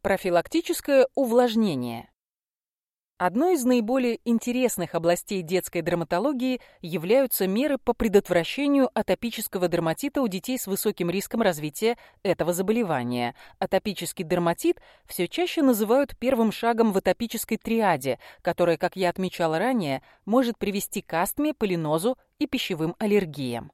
Профилактическое увлажнение. Одной из наиболее интересных областей детской дерматологии являются меры по предотвращению атопического дерматита у детей с высоким риском развития этого заболевания. Атопический дерматит все чаще называют первым шагом в атопической триаде, которая, как я отмечала ранее, может привести к астме, полинозу и пищевым аллергиям.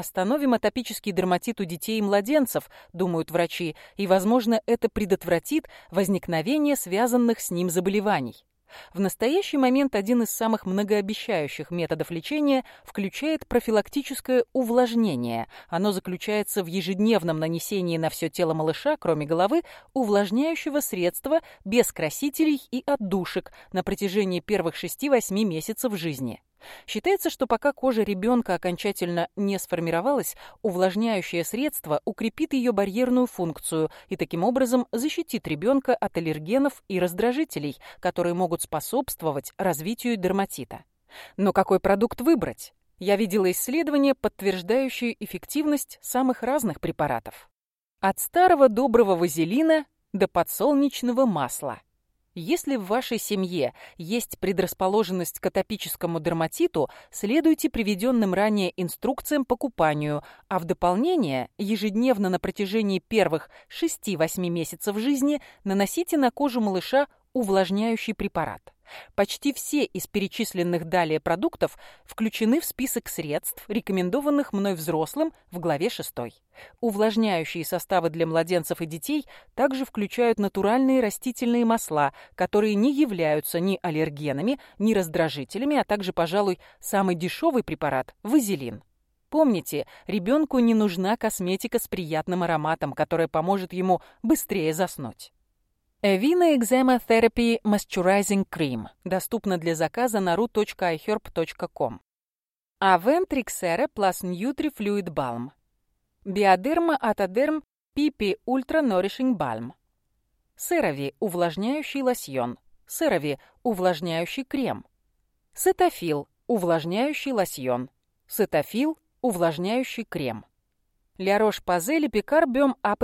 Остановим атопический дерматит у детей и младенцев, думают врачи, и, возможно, это предотвратит возникновение связанных с ним заболеваний. В настоящий момент один из самых многообещающих методов лечения включает профилактическое увлажнение. Оно заключается в ежедневном нанесении на все тело малыша, кроме головы, увлажняющего средства без красителей и отдушек на протяжении первых 6-8 месяцев жизни. Считается, что пока кожа ребенка окончательно не сформировалась, увлажняющее средство укрепит ее барьерную функцию и таким образом защитит ребенка от аллергенов и раздражителей, которые могут способствовать развитию дерматита. Но какой продукт выбрать? Я видела исследования, подтверждающие эффективность самых разных препаратов. От старого доброго вазелина до подсолнечного масла – если в вашей семье есть предрасположенность к атопическому дерматиту, следуйте приведенным ранее инструкциям по купанию, а в дополнение ежедневно на протяжении первых 6-8 месяцев жизни наносите на кожу малыша увлажняющий препарат. Почти все из перечисленных далее продуктов включены в список средств, рекомендованных мной взрослым в главе 6. Увлажняющие составы для младенцев и детей также включают натуральные растительные масла, которые не являются ни аллергенами, ни раздражителями, а также, пожалуй, самый дешевый препарат – вазелин. Помните, ребенку не нужна косметика с приятным ароматом, которая поможет ему быстрее заснуть. Эвина Экзема Therapy Moisturizing Cream доступна для заказа на ru.iherb.com. Авен Триксера Plus Nutri Fluid Balm. Биодерма Атодерм Пипи Ultra Nourishing Balm. Сырови – увлажняющий лосьон. Сырови – увлажняющий крем. Сетофил – увлажняющий лосьон. Сетофил – увлажняющий крем. Лярош Пазе Лепикар Бем АП+.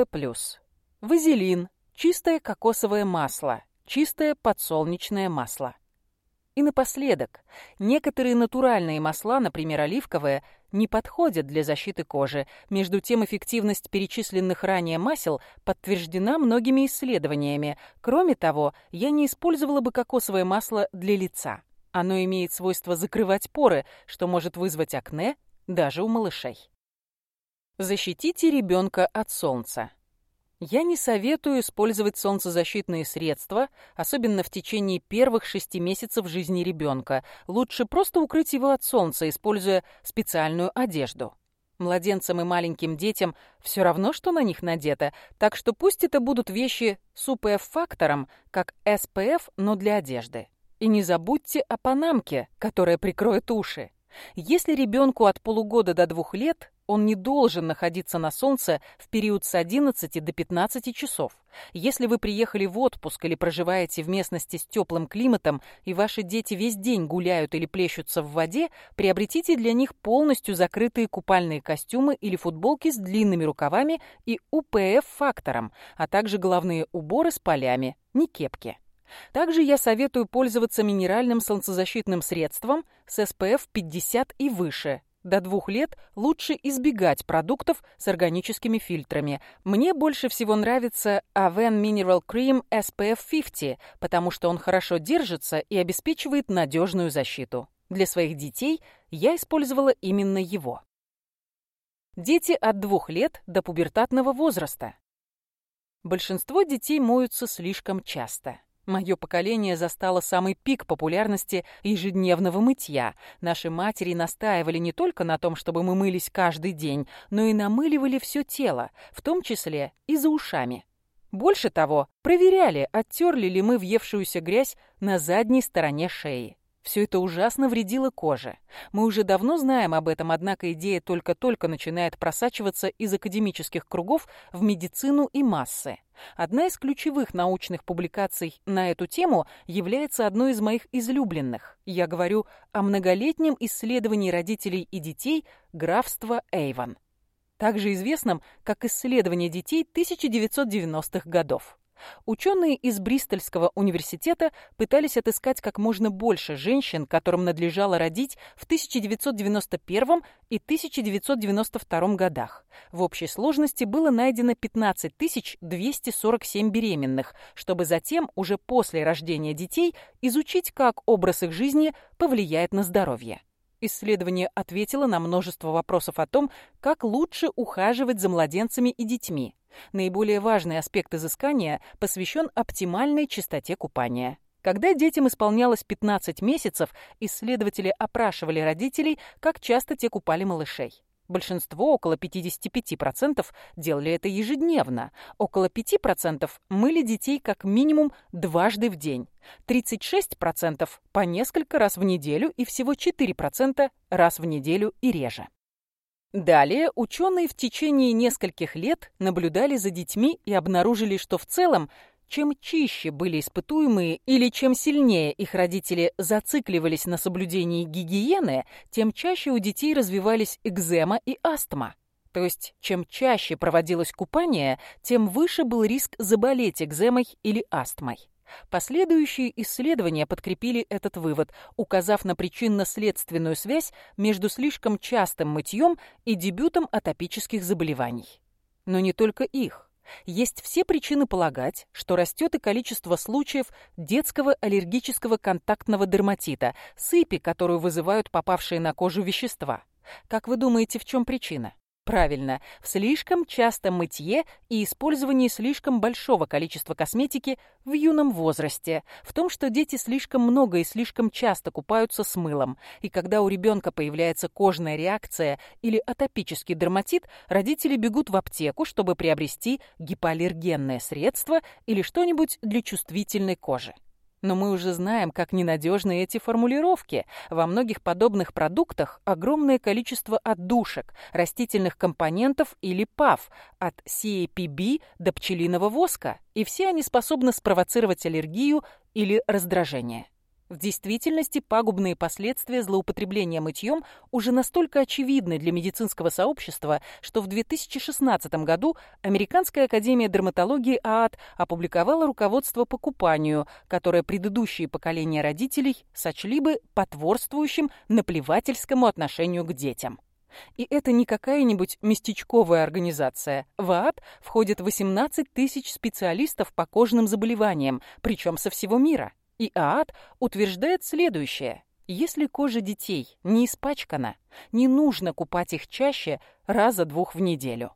Вазелин – Чистое кокосовое масло, чистое подсолнечное масло. И напоследок, некоторые натуральные масла, например, оливковое, не подходят для защиты кожи. Между тем, эффективность перечисленных ранее масел подтверждена многими исследованиями. Кроме того, я не использовала бы кокосовое масло для лица. Оно имеет свойство закрывать поры, что может вызвать акне даже у малышей. Защитите ребенка от солнца. Я не советую использовать солнцезащитные средства, особенно в течение первых шести месяцев жизни ребенка. Лучше просто укрыть его от солнца, используя специальную одежду. Младенцам и маленьким детям все равно, что на них надето, так что пусть это будут вещи с УПФ-фактором, как SPF, но для одежды. И не забудьте о панамке, которая прикроет уши. Если ребенку от полугода до двух лет, он не должен находиться на солнце в период с 11 до 15 часов. Если вы приехали в отпуск или проживаете в местности с теплым климатом, и ваши дети весь день гуляют или плещутся в воде, приобретите для них полностью закрытые купальные костюмы или футболки с длинными рукавами и УПФ-фактором, а также головные уборы с полями, не кепки. Также я советую пользоваться минеральным солнцезащитным средством с SPF 50 и выше, до двух лет лучше избегать продуктов с органическими фильтрами. Мне больше всего нравится Aven Mineral Cream SPF 50, потому что он хорошо держится и обеспечивает надежную защиту. Для своих детей я использовала именно его. Дети от двух лет до пубертатного возраста. Большинство детей моются слишком часто. Мое поколение застало самый пик популярности ежедневного мытья. Наши матери настаивали не только на том, чтобы мы мылись каждый день, но и намыливали все тело, в том числе и за ушами. Больше того, проверяли, оттерли ли мы въевшуюся грязь на задней стороне шеи. Все это ужасно вредило коже. Мы уже давно знаем об этом, однако идея только-только начинает просачиваться из академических кругов в медицину и массы. Одна из ключевых научных публикаций на эту тему является одной из моих излюбленных. Я говорю о многолетнем исследовании родителей и детей графства Эйвон также известном как исследование детей 1990-х годов. Ученые из Бристольского университета пытались отыскать как можно больше женщин, которым надлежало родить в 1991 и 1992 годах. В общей сложности было найдено 15 247 беременных, чтобы затем, уже после рождения детей, изучить, как образ их жизни повлияет на здоровье. Исследование ответило на множество вопросов о том, как лучше ухаживать за младенцами и детьми. Наиболее важный аспект изыскания посвящен оптимальной частоте купания. Когда детям исполнялось 15 месяцев, исследователи опрашивали родителей, как часто те купали малышей. Большинство, около 55%, делали это ежедневно. Около 5% мыли детей как минимум дважды в день. 36% по несколько раз в неделю и всего 4% раз в неделю и реже. Далее ученые в течение нескольких лет наблюдали за детьми и обнаружили, что в целом чем чище были испытуемые или чем сильнее их родители зацикливались на соблюдении гигиены, тем чаще у детей развивались экзема и астма. То есть, чем чаще проводилось купание, тем выше был риск заболеть экземой или астмой. Последующие исследования подкрепили этот вывод, указав на причинно-следственную связь между слишком частым мытьем и дебютом атопических заболеваний. Но не только их есть все причины полагать, что растет и количество случаев детского аллергического контактного дерматита, сыпи, которую вызывают попавшие на кожу вещества. Как вы думаете, в чем причина? Правильно, в слишком частом мытье и использовании слишком большого количества косметики в юном возрасте, в том, что дети слишком много и слишком часто купаются с мылом, и когда у ребенка появляется кожная реакция или атопический дерматит, родители бегут в аптеку, чтобы приобрести гипоаллергенное средство или что-нибудь для чувствительной кожи. Но мы уже знаем, как ненадежны эти формулировки. Во многих подобных продуктах огромное количество отдушек, растительных компонентов или ПАВ, от CAPB до пчелиного воска, и все они способны спровоцировать аллергию или раздражение. В действительности пагубные последствия злоупотребления мытьем уже настолько очевидны для медицинского сообщества, что в 2016 году Американская академия дерматологии ААТ опубликовала руководство по купанию, которое предыдущие поколения родителей сочли бы потворствующим наплевательскому отношению к детям. И это не какая-нибудь местечковая организация. В ААТ входит 18 тысяч специалистов по кожным заболеваниям, причем со всего мира. И ААТ утверждает следующее. Если кожа детей не испачкана, не нужно купать их чаще раза-двух в неделю.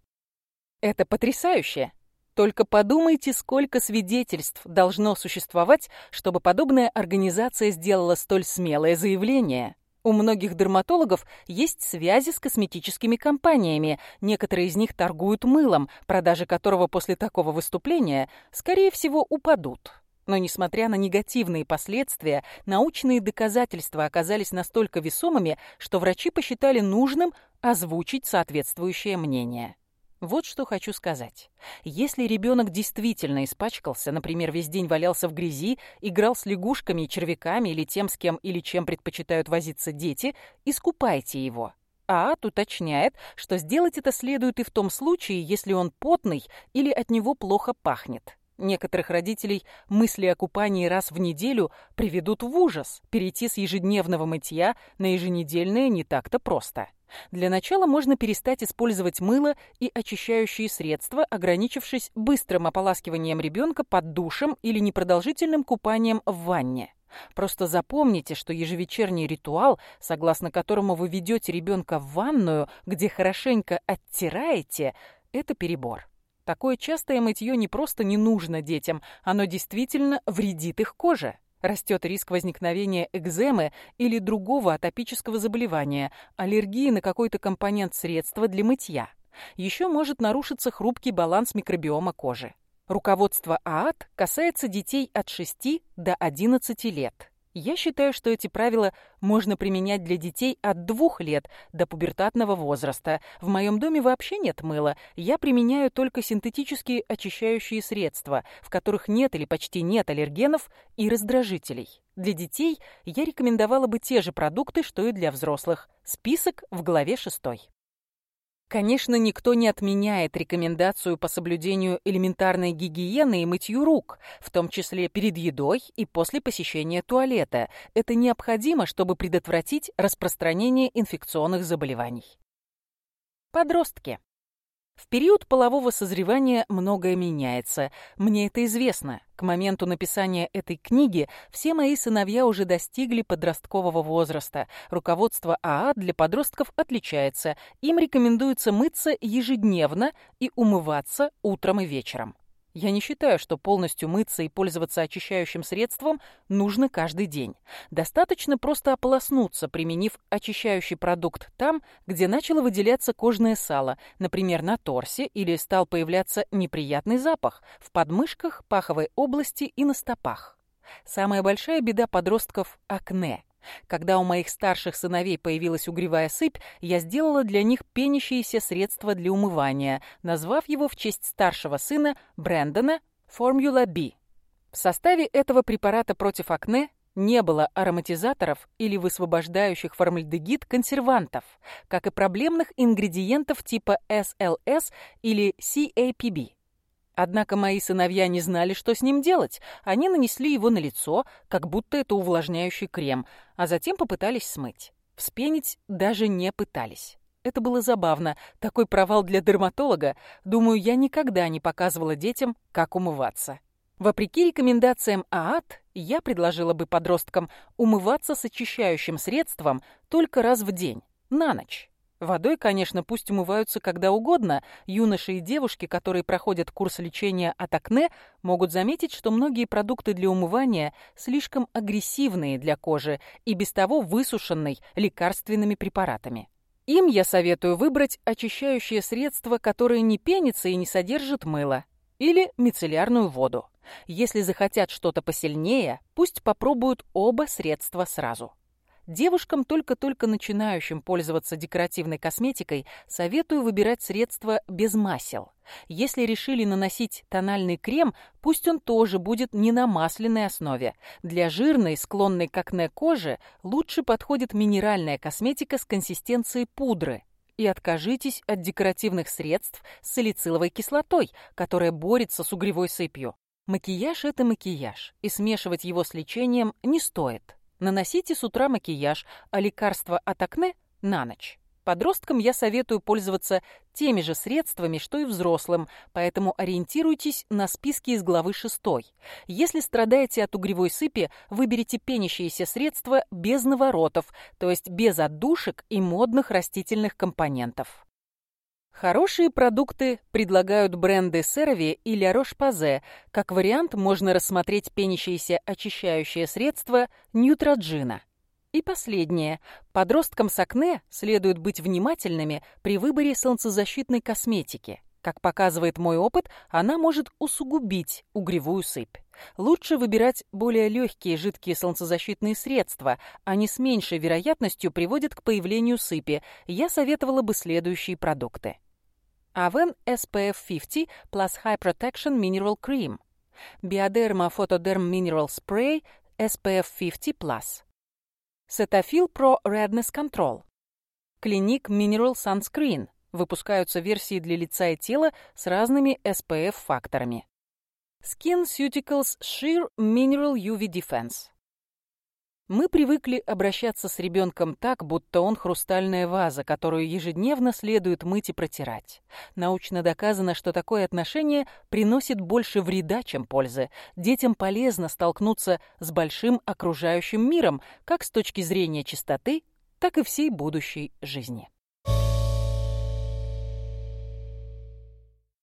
Это потрясающе! Только подумайте, сколько свидетельств должно существовать, чтобы подобная организация сделала столь смелое заявление. У многих дерматологов есть связи с косметическими компаниями. Некоторые из них торгуют мылом, продажи которого после такого выступления, скорее всего, упадут. Но, несмотря на негативные последствия, научные доказательства оказались настолько весомыми, что врачи посчитали нужным озвучить соответствующее мнение. Вот что хочу сказать. Если ребенок действительно испачкался, например, весь день валялся в грязи, играл с лягушками и червяками или тем, с кем или чем предпочитают возиться дети, искупайте его. А Аат уточняет, что сделать это следует и в том случае, если он потный или от него плохо пахнет. Некоторых родителей мысли о купании раз в неделю приведут в ужас. Перейти с ежедневного мытья на еженедельное не так-то просто. Для начала можно перестать использовать мыло и очищающие средства, ограничившись быстрым ополаскиванием ребенка под душем или непродолжительным купанием в ванне. Просто запомните, что ежевечерний ритуал, согласно которому вы ведете ребенка в ванную, где хорошенько оттираете, это перебор. Такое частое мытье не просто не нужно детям, оно действительно вредит их коже. Растет риск возникновения экземы или другого атопического заболевания, аллергии на какой-то компонент средства для мытья. Еще может нарушиться хрупкий баланс микробиома кожи. Руководство ААТ касается детей от 6 до 11 лет. Я считаю, что эти правила можно применять для детей от двух лет до пубертатного возраста. В моем доме вообще нет мыла. Я применяю только синтетические очищающие средства, в которых нет или почти нет аллергенов и раздражителей. Для детей я рекомендовала бы те же продукты, что и для взрослых. Список в главе шестой. Конечно, никто не отменяет рекомендацию по соблюдению элементарной гигиены и мытью рук, в том числе перед едой и после посещения туалета. Это необходимо, чтобы предотвратить распространение инфекционных заболеваний. Подростки. В период полового созревания многое меняется. Мне это известно. К моменту написания этой книги все мои сыновья уже достигли подросткового возраста. Руководство АА для подростков отличается. Им рекомендуется мыться ежедневно и умываться утром и вечером. Я не считаю, что полностью мыться и пользоваться очищающим средством нужно каждый день. Достаточно просто ополоснуться, применив очищающий продукт там, где начало выделяться кожное сало, например, на торсе или стал появляться неприятный запах в подмышках, паховой области и на стопах. Самая большая беда подростков – акне – когда у моих старших сыновей появилась угревая сыпь, я сделала для них пенящееся средство для умывания, назвав его в честь старшего сына Брэндона Формула B. В составе этого препарата против акне не было ароматизаторов или высвобождающих формальдегид консервантов, как и проблемных ингредиентов типа SLS или CAPB. Однако мои сыновья не знали, что с ним делать. Они нанесли его на лицо, как будто это увлажняющий крем, а затем попытались смыть. Вспенить даже не пытались. Это было забавно. Такой провал для дерматолога. Думаю, я никогда не показывала детям, как умываться. Вопреки рекомендациям ААТ, я предложила бы подросткам умываться с очищающим средством только раз в день, на ночь. Водой, конечно, пусть умываются когда угодно. Юноши и девушки, которые проходят курс лечения от акне, могут заметить, что многие продукты для умывания слишком агрессивные для кожи и без того высушенной лекарственными препаратами. Им я советую выбрать очищающее средство, которое не пенится и не содержит мыла, или мицеллярную воду. Если захотят что-то посильнее, пусть попробуют оба средства сразу. Девушкам, только-только начинающим пользоваться декоративной косметикой, советую выбирать средства без масел. Если решили наносить тональный крем, пусть он тоже будет не на масляной основе. Для жирной, склонной к акне кожи, лучше подходит минеральная косметика с консистенцией пудры. И откажитесь от декоративных средств с салициловой кислотой, которая борется с угревой сыпью. Макияж – это макияж, и смешивать его с лечением не стоит. Наносите с утра макияж, а лекарство от акне – на ночь. Подросткам я советую пользоваться теми же средствами, что и взрослым, поэтому ориентируйтесь на списки из главы 6. Если страдаете от угревой сыпи, выберите пенящиеся средства без наворотов, то есть без отдушек и модных растительных компонентов. Хорошие продукты предлагают бренды Cerave и La Roche-Posay. Как вариант можно рассмотреть пенящееся очищающее средство Neutrogena. И последнее. Подросткам с акне следует быть внимательными при выборе солнцезащитной косметики. Как показывает мой опыт, она может усугубить угревую сыпь. Лучше выбирать более легкие жидкие солнцезащитные средства. Они с меньшей вероятностью приводят к появлению сыпи. Я советовала бы следующие продукты. Avèm SPF 50 plus High Protection Mineral Cream. Биодерма Photoderm Mineral Spray SPF 50+. Cetaphil Pro Redness Control. Clinique Mineral Sunscreen. Выпускаются версии для лица и тела с разными SPF-факторами. SkinCeuticals Sheer Mineral UV Defense. Мы привыкли обращаться с ребенком так, будто он хрустальная ваза, которую ежедневно следует мыть и протирать. Научно доказано, что такое отношение приносит больше вреда, чем пользы. Детям полезно столкнуться с большим окружающим миром, как с точки зрения чистоты, так и всей будущей жизни.